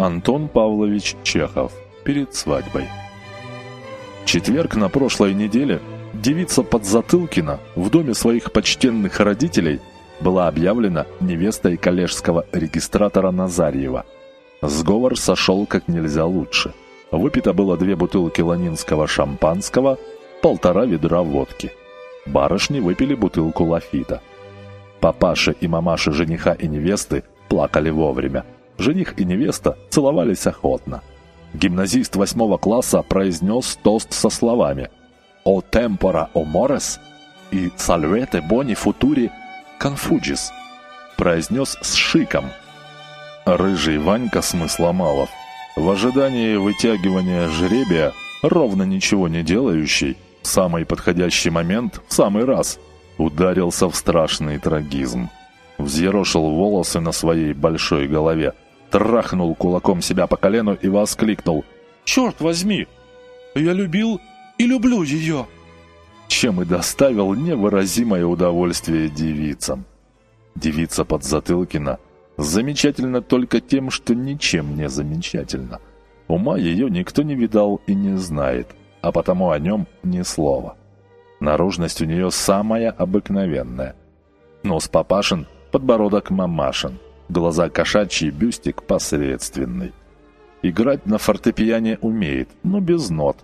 Антон Павлович Чехов перед свадьбой. Четверг на прошлой неделе девица Подзатылкина в доме своих почтенных родителей была объявлена невестой коллежского регистратора Назарьева. Сговор сошел как нельзя лучше. Выпито было две бутылки ланинского шампанского, полтора ведра водки. Барышни выпили бутылку лафита. Папаша и мамаша жениха и невесты плакали вовремя. Жених и невеста целовались охотно. Гимназист восьмого класса произнес тост со словами «О темпора о морес» и «Сальвете бони футури конфуджис» произнес с шиком. Рыжий Ванька Смысломалов в ожидании вытягивания жребия, ровно ничего не делающий, в самый подходящий момент, в самый раз, ударился в страшный трагизм. Взъерошил волосы на своей большой голове, трахнул кулаком себя по колену и воскликнул «Черт возьми! Я любил и люблю ее!» Чем и доставил невыразимое удовольствие девицам. Девица Подзатылкина замечательна только тем, что ничем не замечательна. Ума ее никто не видал и не знает, а потому о нем ни слова. Наружность у нее самая обыкновенная. Нос папашин, подбородок мамашин – глаза кошачьи, бюстик посредственный. Играть на фортепиане умеет, но без нот.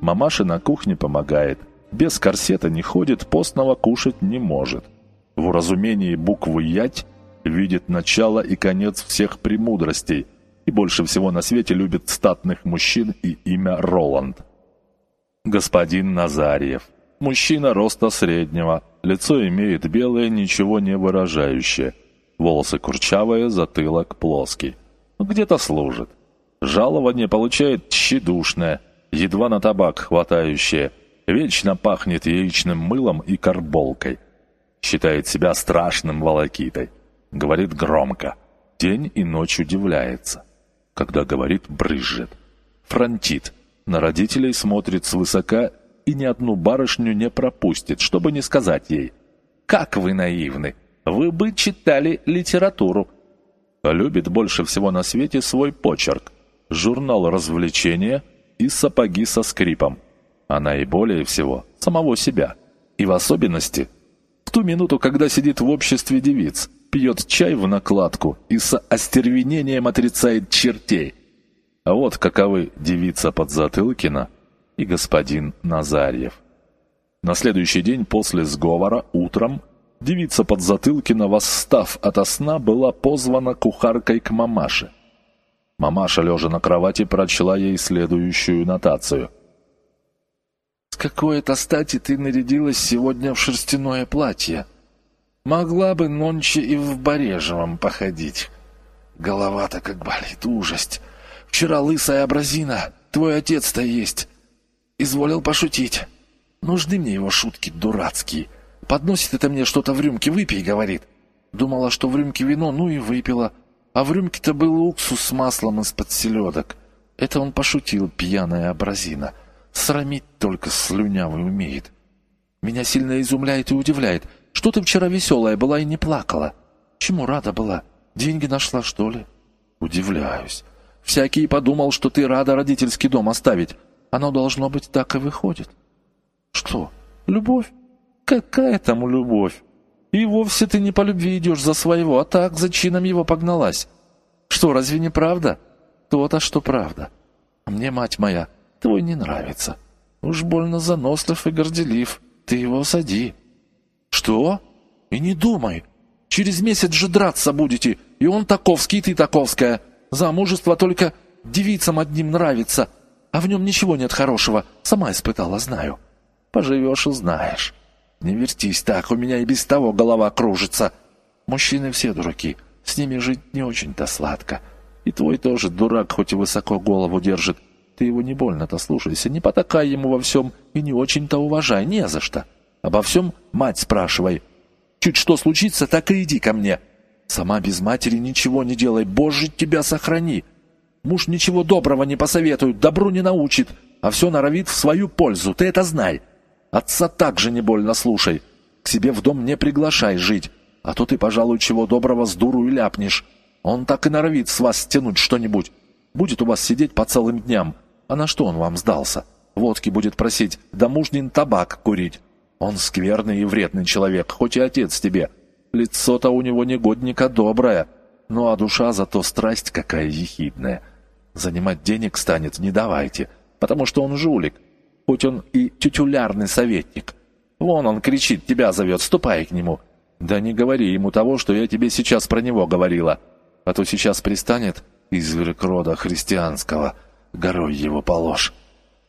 Мамаша на кухне помогает, без корсета не ходит, постного кушать не может. В уразумении буквы «ять» видит начало и конец всех премудростей и больше всего на свете любит статных мужчин и имя Роланд. Господин Назарьев. Мужчина роста среднего, лицо имеет белое, ничего не выражающее – Волосы курчавые, затылок плоский. Ну, где-то служит. Жалование получает тщедушное, едва на табак хватающее. Вечно пахнет яичным мылом и карболкой. Считает себя страшным волокитой. Говорит громко. День и ночь удивляется. Когда говорит, брызжет. Фронтит. На родителей смотрит свысока и ни одну барышню не пропустит, чтобы не сказать ей «Как вы наивны! Вы бы читали литературу. Любит больше всего на свете свой почерк, журнал развлечения и сапоги со скрипом. Она и более всего самого себя. И в особенности в ту минуту, когда сидит в обществе девиц, пьет чай в накладку и с остервенением отрицает чертей. А вот каковы девица Подзатылкина и господин Назарьев. На следующий день после сговора утром Девица Подзатылкина, восстав ото сна, была позвана кухаркой к мамаше. Мамаша, лежа на кровати, прочла ей следующую нотацию. «С какой-то стати ты нарядилась сегодня в шерстяное платье? Могла бы нонче и в Барежевом походить. Голова-то как болит, ужасть. Вчера лысая абразина, твой отец-то есть. Изволил пошутить. Нужны мне его шутки дурацкие». Подносит это мне что-то в рюмке, выпей, говорит. Думала, что в рюмке вино, ну и выпила. А в рюмке-то был уксус с маслом из-под селедок. Это он пошутил, пьяная абразина. Срамить только слюнявый умеет. Меня сильно изумляет и удивляет. Что ты вчера веселая была и не плакала? Чему рада была? Деньги нашла, что ли? Удивляюсь. Всякий подумал, что ты рада родительский дом оставить. Оно должно быть так и выходит. Что, любовь? Какая там любовь? И вовсе ты не по любви идешь за своего, а так за чином его погналась. Что, разве не правда? То-то, что правда. А мне, мать моя, твой не нравится. Уж больно занослив и горделив. Ты его сади. Что? И не думай. Через месяц же драться будете. И он таковский, и ты таковская. Замужество только девицам одним нравится. А в нем ничего нет хорошего. Сама испытала, знаю. Поживешь и знаешь. Не вертись так, у меня и без того голова кружится. Мужчины все дураки, с ними жить не очень-то сладко. И твой тоже дурак, хоть и высоко голову держит. Ты его не больно-то слушайся, не потакай ему во всем и не очень-то уважай, не за что. Обо всем мать спрашивай. Чуть что случится, так и иди ко мне. Сама без матери ничего не делай, Боже, тебя сохрани. Муж ничего доброго не посоветует, добру не научит, а все норовит в свою пользу, ты это знай. Отца также не больно слушай. К себе в дом не приглашай жить, а то ты, пожалуй, чего доброго с дуру и ляпнешь. Он так и норовит с вас стянуть что-нибудь. Будет у вас сидеть по целым дням. А на что он вам сдался? Водки будет просить, да мужнин табак курить. Он скверный и вредный человек, хоть и отец тебе. Лицо-то у него негодника доброе, ну а душа зато страсть какая ехидная. Занимать денег станет, не давайте, потому что он жулик, хоть он и тютюлярный советник. Вон он кричит, тебя зовет, ступай к нему. Да не говори ему того, что я тебе сейчас про него говорила, а то сейчас пристанет изверг рода христианского, горой его положь.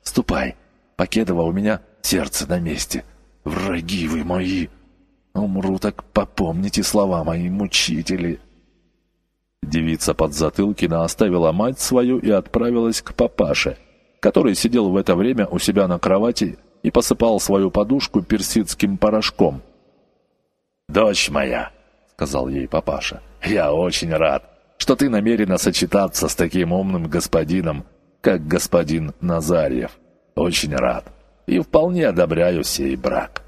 Ступай, покедово у меня сердце на месте. Враги вы мои! Умру так попомните слова мои, мучители!» Девица под Подзатылкина оставила мать свою и отправилась к папаше, который сидел в это время у себя на кровати и посыпал свою подушку персидским порошком. «Дочь моя», — сказал ей папаша, — «я очень рад, что ты намерена сочетаться с таким умным господином, как господин Назарьев. Очень рад и вполне одобряю сей брак.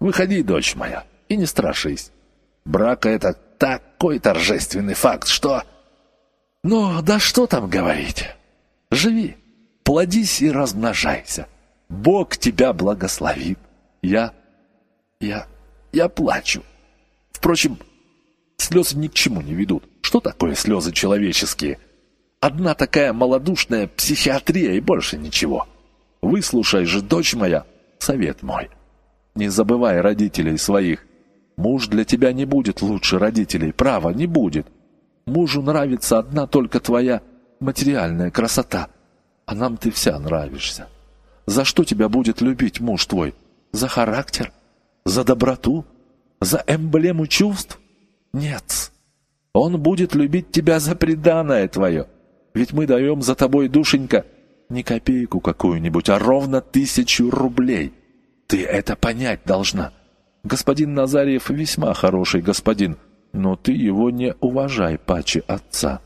Выходи, дочь моя, и не страшись. Брак — это такой торжественный факт, что... Ну, да что там говорить. Живи, плодись и размножайся. Бог тебя благословит. Я... я... я плачу. Впрочем, слезы ни к чему не ведут. Что такое слезы человеческие? Одна такая малодушная психиатрия и больше ничего. Выслушай же, дочь моя, совет мой. Не забывай родителей своих. Муж для тебя не будет лучше родителей, право, не будет. Мужу нравится одна только твоя материальная красота, а нам ты вся нравишься. За что тебя будет любить муж твой? За характер? За доброту? За эмблему чувств? Нет. Он будет любить тебя за преданное твое. Ведь мы даем за тобой, душенька, не копейку какую-нибудь, а ровно тысячу рублей. Ты это понять должна. Господин Назарьев весьма хороший господин, но ты его не уважай паче отца.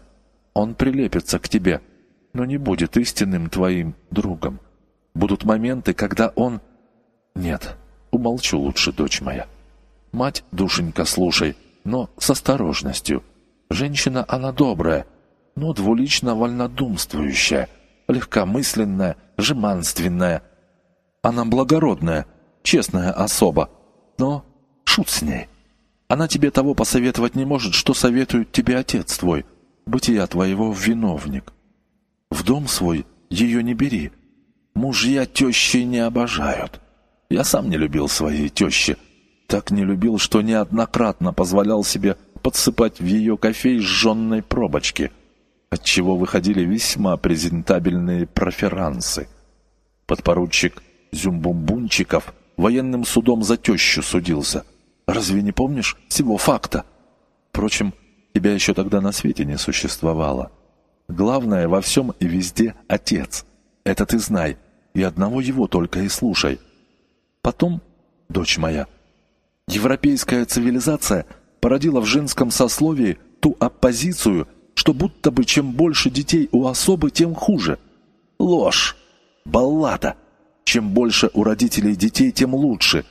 Он прилепится к тебе, но не будет истинным твоим другом. Будут моменты, когда он... Нет, умолчу лучше, дочь моя. Мать, душенька, слушай, но с осторожностью. Женщина она добрая, но двулично вольнодумствующая, легкомысленная, жеманственная. Она благородная, честная особа, но шут с ней. Она тебе того посоветовать не может, что советует тебе отец твой, бытия твоего виновник. В дом свой ее не бери. Мужья тещи не обожают. Я сам не любил своей тещи. Так не любил, что неоднократно позволял себе подсыпать в ее кофей сжженной пробочки, отчего выходили весьма презентабельные проферансы. Подпоручик Зюмбумбунчиков военным судом за тещу судился. Разве не помнишь всего факта? Впрочем, тебя еще тогда на свете не существовало. Главное во всем и везде отец. Это ты знай, и одного его только и слушай. Потом, дочь моя, европейская цивилизация породила в женском сословии ту оппозицию, что будто бы чем больше детей у особы, тем хуже. Ложь, баллада — чем больше у родителей детей, тем лучше.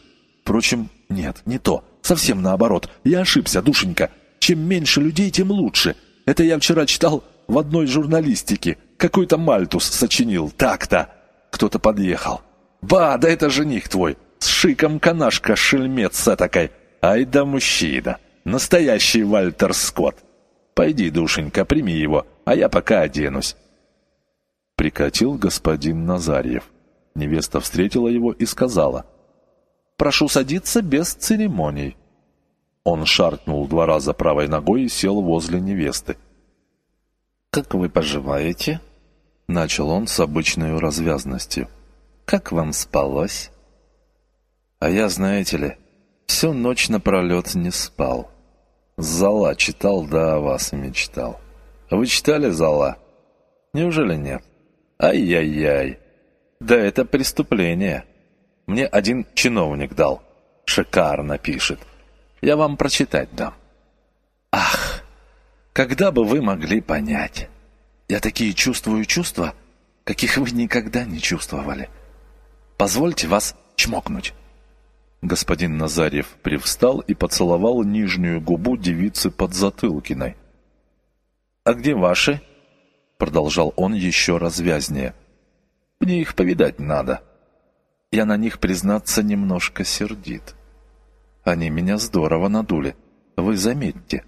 Впрочем, нет, не то. Совсем наоборот. Я ошибся, душенька. Чем меньше людей, тем лучше. Это я вчера читал в одной журналистике. Какой-то Мальтус сочинил. Так-то. Кто-то подъехал. Ба, да это жених твой. С шиком канашка шельмец такой. Ай да мужчина. Настоящий Вальтер Скотт. Пойди, душенька, прими его, а я пока оденусь. Прикатил господин Назарьев. Невеста встретила его и сказала, «Прошу садиться без церемоний». Он шаркнул два раза правой ногой и сел возле невесты. «Как вы поживаете?» Начал он с обычной развязностью. «Как вам спалось?» «А я, знаете ли, всю ночь напролет не спал. Зала читал, да о вас мечтал. Вы читали Зала? Неужели нет? Ай-яй-яй!» Да это преступление. Мне один чиновник дал. Шикарно пишет. Я вам прочитать дам. Ах, когда бы вы могли понять. Я такие чувствую чувства, каких вы никогда не чувствовали. Позвольте вас чмокнуть. Господин Назарев привстал и поцеловал нижнюю губу девицы под Затылкиной. «А где ваши?» продолжал он еще развязнее. Мне их повидать надо. Я на них, признаться, немножко сердит. Они меня здорово надули. Вы заметьте.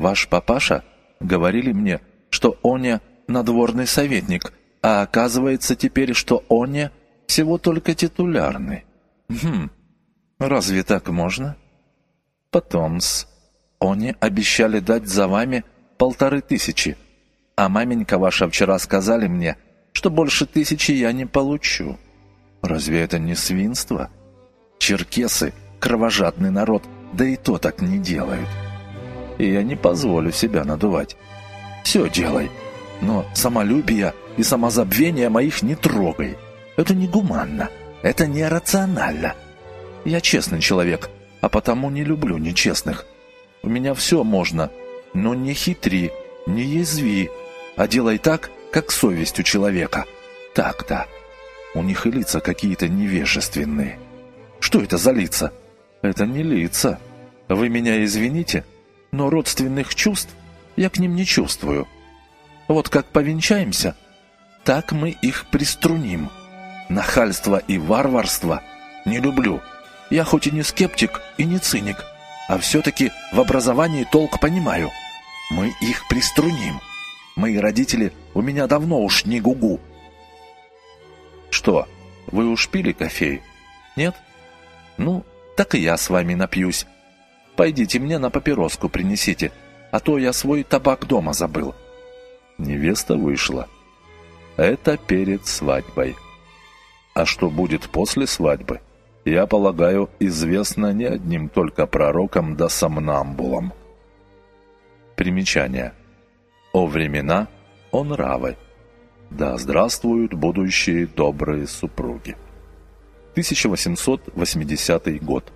Ваш папаша говорили мне, что Оня надворный советник, а оказывается теперь, что Оня всего только титулярный. Хм, разве так можно? Потом-с, обещали дать за вами полторы тысячи, а маменька ваша вчера сказали мне, что больше тысячи я не получу. Разве это не свинство? Черкесы — кровожадный народ, да и то так не делают. И я не позволю себя надувать. Все делай, но самолюбие и самозабвение моих не трогай. Это негуманно, это нерационально. Я честный человек, а потому не люблю нечестных. У меня все можно, но не хитри, не язви, а делай так, как совесть у человека. Так-то. У них и лица какие-то невежественные. Что это за лица? Это не лица. Вы меня извините, но родственных чувств я к ним не чувствую. Вот как повенчаемся, так мы их приструним. Нахальство и варварство не люблю. Я хоть и не скептик и не циник, а все-таки в образовании толк понимаю. Мы их приструним. Мои родители у меня давно уж не гугу. Что, вы уж пили кофей? Нет? Ну, так и я с вами напьюсь. Пойдите мне на папироску принесите, а то я свой табак дома забыл. Невеста вышла. Это перед свадьбой. А что будет после свадьбы, я полагаю, известно не одним только пророкам да сомнамбулам. Примечание. О времена, о нравы. Да здравствуют будущие добрые супруги. 1880 год.